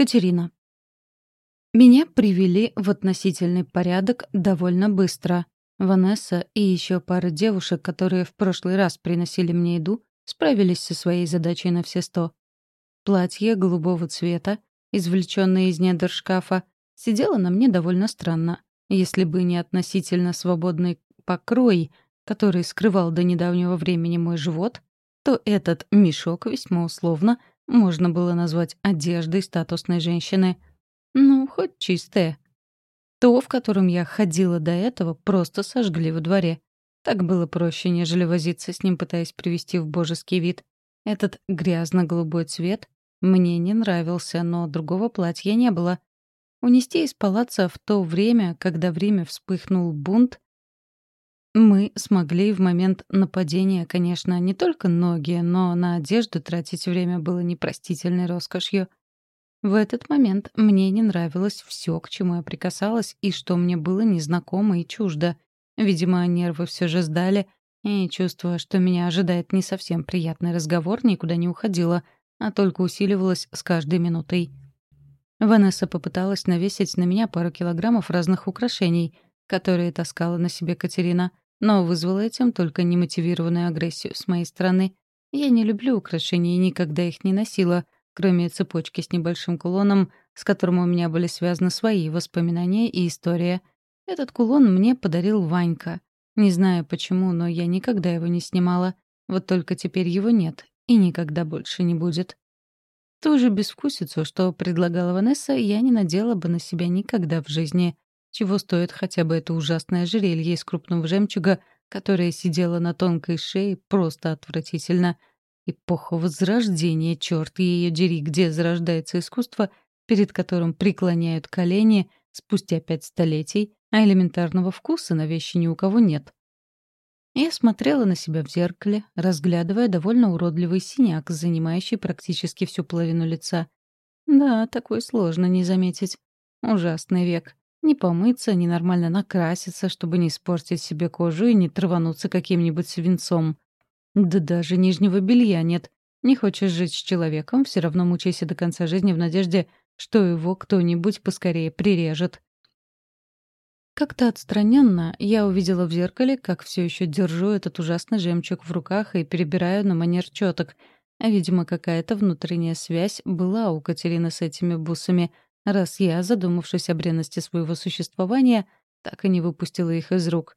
Катерина. Меня привели в относительный порядок довольно быстро. Ванесса и еще пара девушек, которые в прошлый раз приносили мне еду, справились со своей задачей на все сто. Платье голубого цвета, извлеченное из недр шкафа, сидело на мне довольно странно. Если бы не относительно свободный покрой, который скрывал до недавнего времени мой живот, то этот мешок весьма условно можно было назвать одеждой статусной женщины. Ну, хоть чистая. То, в котором я ходила до этого, просто сожгли во дворе. Так было проще, нежели возиться с ним, пытаясь привести в божеский вид. Этот грязно-голубой цвет мне не нравился, но другого платья не было. Унести из палаца в то время, когда в Риме вспыхнул бунт, мы смогли в момент нападения, конечно, не только ноги, но на одежду тратить время было непростительной роскошью. В этот момент мне не нравилось все, к чему я прикасалась, и что мне было незнакомо и чуждо. Видимо, нервы все же сдали, и, чувствуя, что меня ожидает не совсем приятный разговор, никуда не уходила, а только усиливалась с каждой минутой. Ванесса попыталась навесить на меня пару килограммов разных украшений, которые таскала на себе Катерина но вызвало этим только немотивированную агрессию с моей стороны. Я не люблю украшения и никогда их не носила, кроме цепочки с небольшим кулоном, с которым у меня были связаны свои воспоминания и история. Этот кулон мне подарил Ванька. Не знаю почему, но я никогда его не снимала. Вот только теперь его нет и никогда больше не будет. Ту же безвкусицу, что предлагала Ванесса, я не надела бы на себя никогда в жизни. Чего стоит хотя бы это ужасное ожерелье из крупного жемчуга, которое сидело на тонкой шее, просто отвратительно. Эпоха Возрождения, черт ее дери, где зарождается искусство, перед которым преклоняют колени спустя пять столетий, а элементарного вкуса на вещи ни у кого нет. Я смотрела на себя в зеркале, разглядывая довольно уродливый синяк, занимающий практически всю половину лица. Да, такой сложно не заметить. Ужасный век. Не помыться, не нормально накраситься, чтобы не испортить себе кожу и не травануться каким-нибудь свинцом. Да даже нижнего белья нет. Не хочешь жить с человеком, все равно мучайся до конца жизни в надежде, что его кто-нибудь поскорее прирежет. Как-то отстраненно я увидела в зеркале, как все еще держу этот ужасный жемчуг в руках и перебираю на манер четок. А, видимо, какая-то внутренняя связь была у Катерины с этими бусами — раз я, задумавшись о бренности своего существования, так и не выпустила их из рук.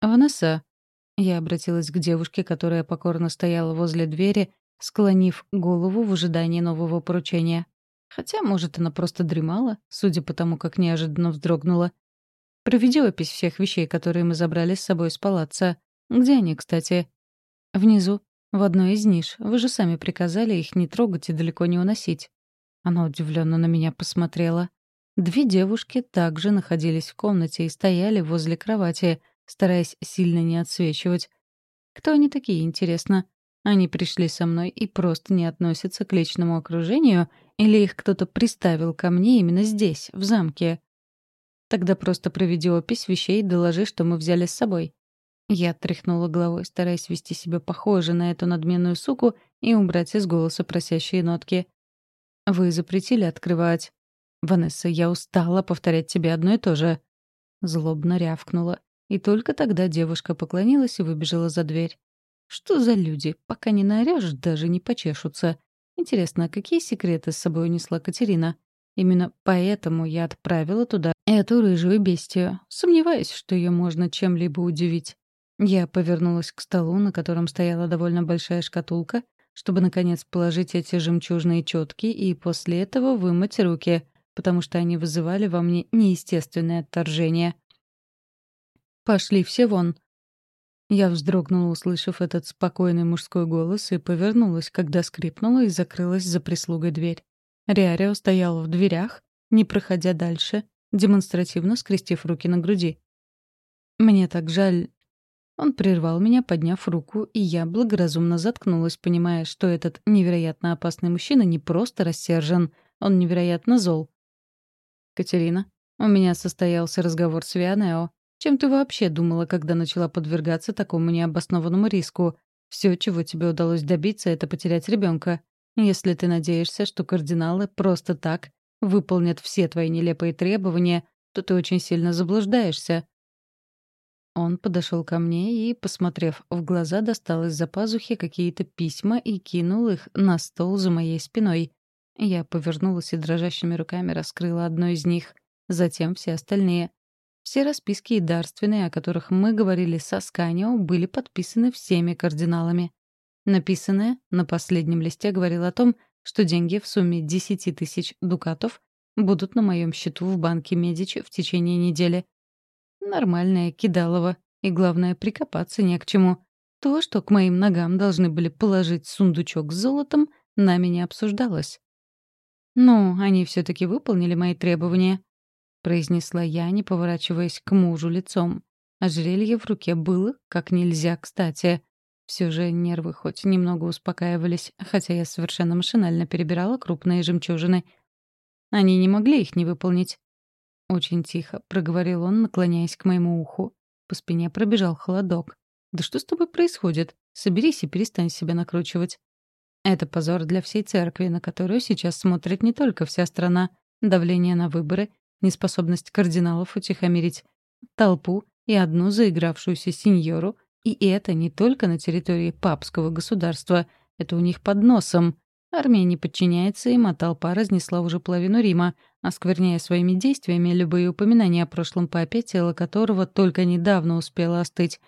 «Ванесса», — я обратилась к девушке, которая покорно стояла возле двери, склонив голову в ожидании нового поручения. Хотя, может, она просто дремала, судя по тому, как неожиданно вздрогнула. «Проведи опись всех вещей, которые мы забрали с собой из палаца. Где они, кстати?» «Внизу, в одной из ниш. Вы же сами приказали их не трогать и далеко не уносить». Она удивленно на меня посмотрела. Две девушки также находились в комнате и стояли возле кровати, стараясь сильно не отсвечивать. Кто они такие, интересно? Они пришли со мной и просто не относятся к личному окружению, или их кто-то приставил ко мне именно здесь, в замке? Тогда просто проведи опись вещей и доложи, что мы взяли с собой. Я тряхнула головой, стараясь вести себя похоже на эту надменную суку и убрать из голоса просящие нотки. Вы запретили открывать. Ванесса, я устала повторять тебе одно и то же. Злобно рявкнула. И только тогда девушка поклонилась и выбежала за дверь. Что за люди? Пока не наорёшь, даже не почешутся. Интересно, а какие секреты с собой унесла Катерина? Именно поэтому я отправила туда эту рыжую бестию. Сомневаюсь, что ее можно чем-либо удивить. Я повернулась к столу, на котором стояла довольно большая шкатулка, чтобы, наконец, положить эти жемчужные четки и после этого вымыть руки, потому что они вызывали во мне неестественное отторжение. «Пошли все вон!» Я вздрогнула, услышав этот спокойный мужской голос, и повернулась, когда скрипнула и закрылась за прислугой дверь. Риарио стоял в дверях, не проходя дальше, демонстративно скрестив руки на груди. «Мне так жаль, он прервал меня, подняв руку, и я благоразумно заткнулась, понимая, что этот невероятно опасный мужчина не просто рассержен, он невероятно зол. «Катерина, у меня состоялся разговор с Вианео. Чем ты вообще думала, когда начала подвергаться такому необоснованному риску? Все, чего тебе удалось добиться, это потерять ребенка. Если ты надеешься, что кардиналы просто так выполнят все твои нелепые требования, то ты очень сильно заблуждаешься. Он подошел ко мне и, посмотрев в глаза, достал из-за пазухи какие-то письма и кинул их на стол за моей спиной. Я повернулась и дрожащими руками раскрыла одно из них, затем все остальные. Все расписки и дарственные, о которых мы говорили со Сканио, были подписаны всеми кардиналами. Написанное на последнем листе говорило о том, что деньги в сумме 10 тысяч дукатов будут на моем счету в банке Медичи в течение недели. Нормальная кидалова. И главное, прикопаться не к чему. То, что к моим ногам должны были положить сундучок с золотом, нами не обсуждалось. «Ну, они все таки выполнили мои требования», — произнесла я, не поворачиваясь к мужу лицом. Ожерелье в руке было как нельзя кстати. Все же нервы хоть немного успокаивались, хотя я совершенно машинально перебирала крупные жемчужины. Они не могли их не выполнить. Очень тихо проговорил он, наклоняясь к моему уху. По спине пробежал холодок. «Да что с тобой происходит? Соберись и перестань себя накручивать». Это позор для всей церкви, на которую сейчас смотрит не только вся страна. Давление на выборы, неспособность кардиналов утихомирить толпу и одну заигравшуюся сеньору. И это не только на территории папского государства. Это у них под носом. Армия не подчиняется им, а толпа разнесла уже половину Рима, оскверняя своими действиями любые упоминания о прошлом папе, тело которого только недавно успело остыть.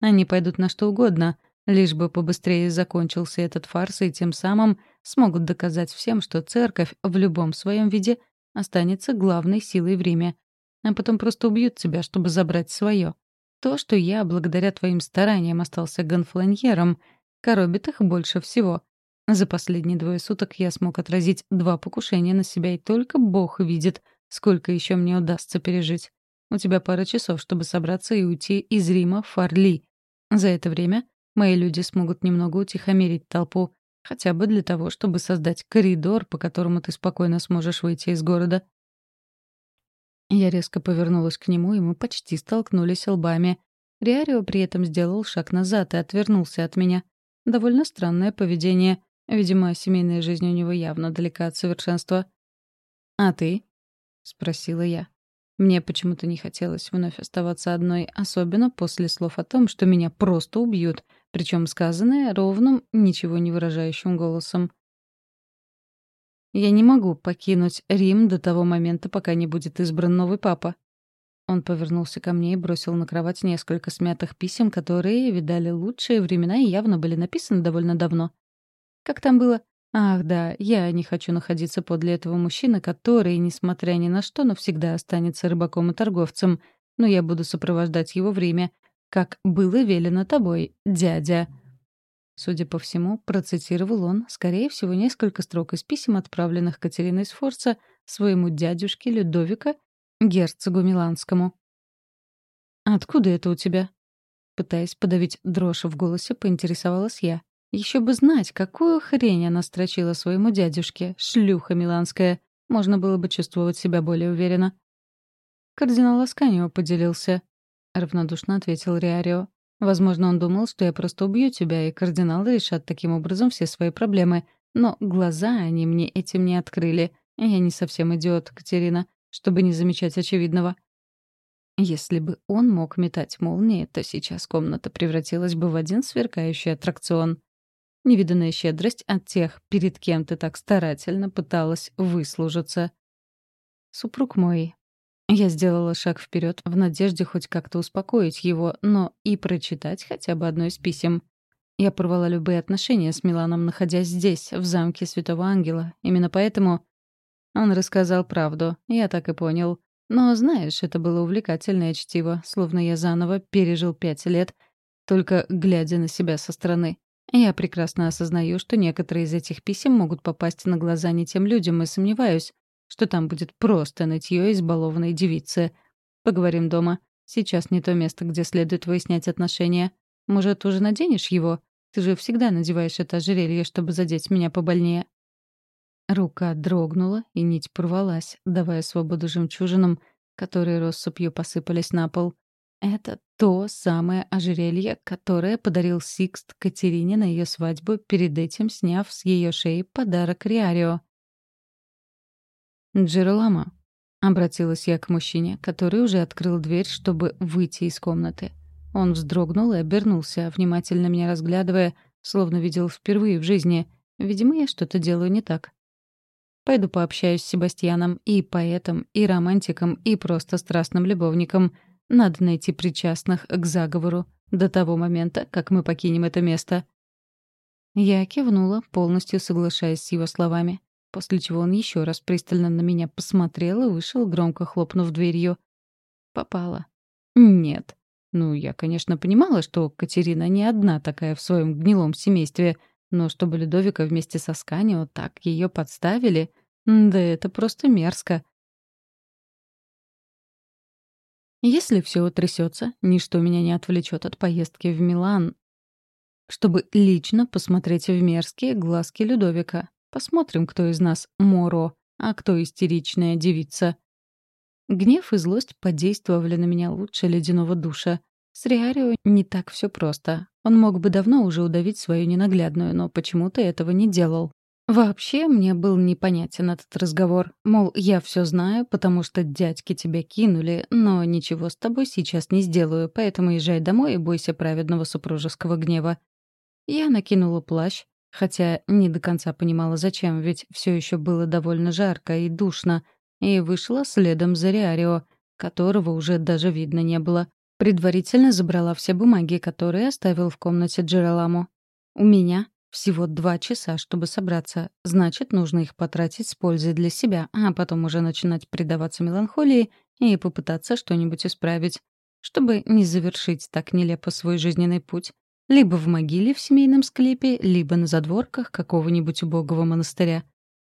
Они пойдут на что угодно, лишь бы побыстрее закончился этот фарс, и тем самым смогут доказать всем, что церковь в любом своем виде останется главной силой в Риме. А потом просто убьют тебя, чтобы забрать свое. То, что я, благодаря твоим стараниям, остался гонфланьером, коробит их больше всего — за последние двое суток я смог отразить два покушения на себя, и только Бог видит, сколько еще мне удастся пережить. У тебя пара часов, чтобы собраться и уйти из Рима в Фарли. За это время мои люди смогут немного утихомирить толпу, хотя бы для того, чтобы создать коридор, по которому ты спокойно сможешь выйти из города. Я резко повернулась к нему, и мы почти столкнулись лбами. Риарио при этом сделал шаг назад и отвернулся от меня. Довольно странное поведение — Видимо, семейная жизнь у него явно далека от совершенства. «А ты?» — спросила я. Мне почему-то не хотелось вновь оставаться одной, особенно после слов о том, что меня просто убьют, причем сказанное ровным, ничего не выражающим голосом. «Я не могу покинуть Рим до того момента, пока не будет избран новый папа». Он повернулся ко мне и бросил на кровать несколько смятых писем, которые видали лучшие времена и явно были написаны довольно давно. Как там было? Ах, да, я не хочу находиться подле этого мужчины, который, несмотря ни на что, навсегда останется рыбаком и торговцем. Но я буду сопровождать его время, как было велено тобой, дядя. Судя по всему, процитировал он, скорее всего, несколько строк из писем, отправленных Катериной Сфорца своему дядюшке Людовика, герцогу Миланскому. «Откуда это у тебя?» Пытаясь подавить дрожь в голосе, поинтересовалась я. Еще бы знать, какую хрень она строчила своему дядюшке, шлюха миланская. Можно было бы чувствовать себя более уверенно. Кардинал Асканио поделился. Равнодушно ответил Риарио. Возможно, он думал, что я просто убью тебя, и кардиналы решат таким образом все свои проблемы. Но глаза они мне этим не открыли. Я не совсем идиот, Катерина, чтобы не замечать очевидного. Если бы он мог метать молнии, то сейчас комната превратилась бы в один сверкающий аттракцион. Невиданная щедрость от тех, перед кем ты так старательно пыталась выслужиться. Супруг мой. Я сделала шаг вперед в надежде хоть как-то успокоить его, но и прочитать хотя бы одно из писем. Я порвала любые отношения с Миланом, находясь здесь, в замке Святого Ангела. Именно поэтому он рассказал правду, я так и понял. Но, знаешь, это было увлекательное чтиво, словно я заново пережил пять лет, только глядя на себя со стороны. Я прекрасно осознаю, что некоторые из этих писем могут попасть на глаза не тем людям, и сомневаюсь, что там будет просто нытье избалованной девицы. Поговорим дома. Сейчас не то место, где следует выяснять отношения. Может, уже наденешь его? Ты же всегда надеваешь это ожерелье, чтобы задеть меня побольнее. Рука дрогнула, и нить порвалась, давая свободу жемчужинам, которые россыпью посыпались на пол. Это то самое ожерелье, которое подарил Сикст Катерине на ее свадьбу, перед этим сняв с ее шеи подарок Риарио. «Джералама», — обратилась я к мужчине, который уже открыл дверь, чтобы выйти из комнаты. Он вздрогнул и обернулся, внимательно меня разглядывая, словно видел впервые в жизни. Видимо, я что-то делаю не так. Пойду пообщаюсь с Себастьяном, и поэтом, и романтиком, и просто страстным любовником — надо найти причастных к заговору до того момента, как мы покинем это место. Я кивнула, полностью соглашаясь с его словами, после чего он еще раз пристально на меня посмотрел и вышел, громко хлопнув дверью. Попала. Нет. Ну, я, конечно, понимала, что Катерина не одна такая в своем гнилом семействе, но чтобы Людовика вместе со Сканио так ее подставили, да это просто мерзко. Если все утрясется, ничто меня не отвлечет от поездки в Милан, чтобы лично посмотреть в мерзкие глазки Людовика. Посмотрим, кто из нас Моро, а кто истеричная девица. Гнев и злость подействовали на меня лучше ледяного душа. С Риарио не так все просто. Он мог бы давно уже удавить свою ненаглядную, но почему-то этого не делал. Вообще, мне был непонятен этот разговор. Мол, я все знаю, потому что дядьки тебя кинули, но ничего с тобой сейчас не сделаю, поэтому езжай домой и бойся праведного супружеского гнева. Я накинула плащ, хотя не до конца понимала, зачем, ведь все еще было довольно жарко и душно, и вышла следом за Риарио, которого уже даже видно не было. Предварительно забрала все бумаги, которые оставил в комнате Джераламу. У меня всего два часа, чтобы собраться. Значит, нужно их потратить с пользой для себя, а потом уже начинать предаваться меланхолии и попытаться что-нибудь исправить, чтобы не завершить так нелепо свой жизненный путь. Либо в могиле в семейном склепе, либо на задворках какого-нибудь убогого монастыря.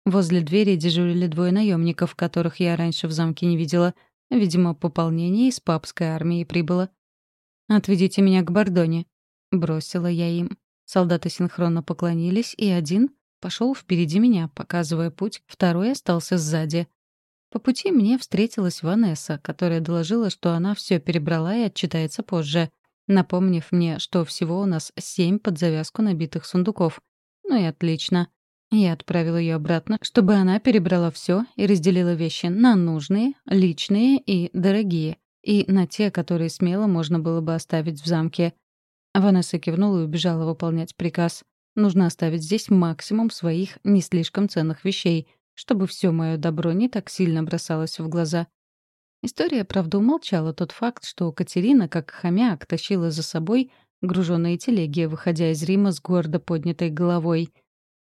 Возле двери дежурили двое наемников, которых я раньше в замке не видела. Видимо, пополнение из папской армии прибыло. «Отведите меня к Бордоне», — бросила я им. Солдаты синхронно поклонились, и один пошел впереди меня, показывая путь, второй остался сзади. По пути мне встретилась Ванесса, которая доложила, что она все перебрала и отчитается позже, напомнив мне, что всего у нас семь под завязку набитых сундуков. Ну и отлично. Я отправила ее обратно, чтобы она перебрала все и разделила вещи на нужные, личные и дорогие, и на те, которые смело можно было бы оставить в замке. Ванесса кивнула и убежала выполнять приказ. Нужно оставить здесь максимум своих не слишком ценных вещей, чтобы все мое добро не так сильно бросалось в глаза. История, правда, умолчала тот факт, что Катерина, как хомяк, тащила за собой груженные телеги, выходя из Рима с гордо поднятой головой.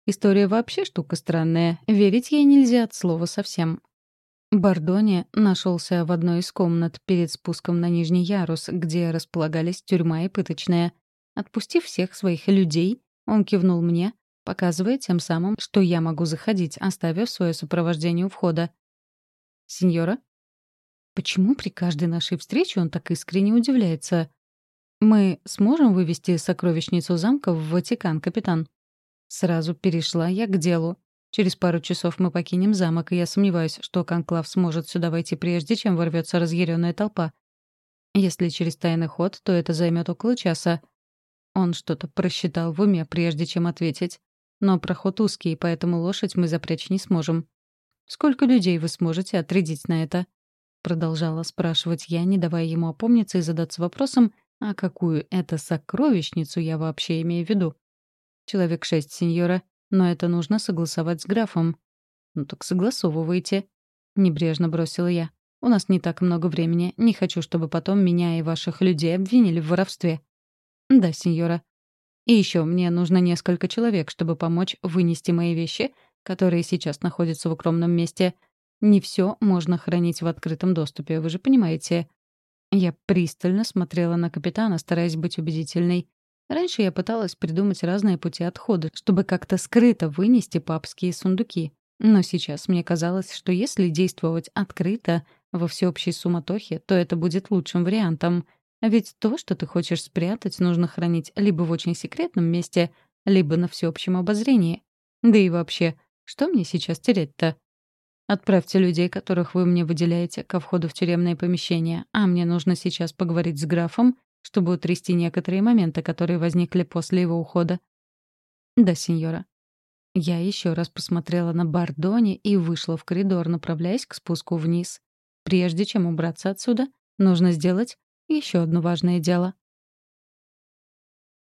История вообще штука странная, верить ей нельзя от слова совсем. Бардони нашелся в одной из комнат перед спуском на нижний ярус, где располагались тюрьма и пыточная. Отпустив всех своих людей, он кивнул мне, показывая тем самым, что я могу заходить, оставив свое сопровождение у входа. «Сеньора?» Почему при каждой нашей встрече он так искренне удивляется? «Мы сможем вывести сокровищницу замка в Ватикан, капитан?» Сразу перешла я к делу. Через пару часов мы покинем замок, и я сомневаюсь, что Конклав сможет сюда войти прежде, чем ворвется разъяренная толпа. Если через тайный ход, то это займет около часа. Он что-то просчитал в уме, прежде чем ответить. Но проход узкий, поэтому лошадь мы запрячь не сможем. «Сколько людей вы сможете отрядить на это?» Продолжала спрашивать я, не давая ему опомниться и задаться вопросом, а какую это сокровищницу я вообще имею в виду. «Человек шесть, сеньора. Но это нужно согласовать с графом. Ну так согласовывайте. Небрежно бросила я. У нас не так много времени. Не хочу, чтобы потом меня и ваших людей обвинили в воровстве. Да, сеньора. И еще мне нужно несколько человек, чтобы помочь вынести мои вещи, которые сейчас находятся в укромном месте. Не все можно хранить в открытом доступе, вы же понимаете. Я пристально смотрела на капитана, стараясь быть убедительной. Раньше я пыталась придумать разные пути отхода, чтобы как-то скрыто вынести папские сундуки. Но сейчас мне казалось, что если действовать открыто, во всеобщей суматохе, то это будет лучшим вариантом. Ведь то, что ты хочешь спрятать, нужно хранить либо в очень секретном месте, либо на всеобщем обозрении. Да и вообще, что мне сейчас терять-то? Отправьте людей, которых вы мне выделяете, ко входу в тюремное помещение, а мне нужно сейчас поговорить с графом, чтобы утрясти некоторые моменты, которые возникли после его ухода». «Да, сеньора». Я еще раз посмотрела на Бардони и вышла в коридор, направляясь к спуску вниз. Прежде чем убраться отсюда, нужно сделать еще одно важное дело.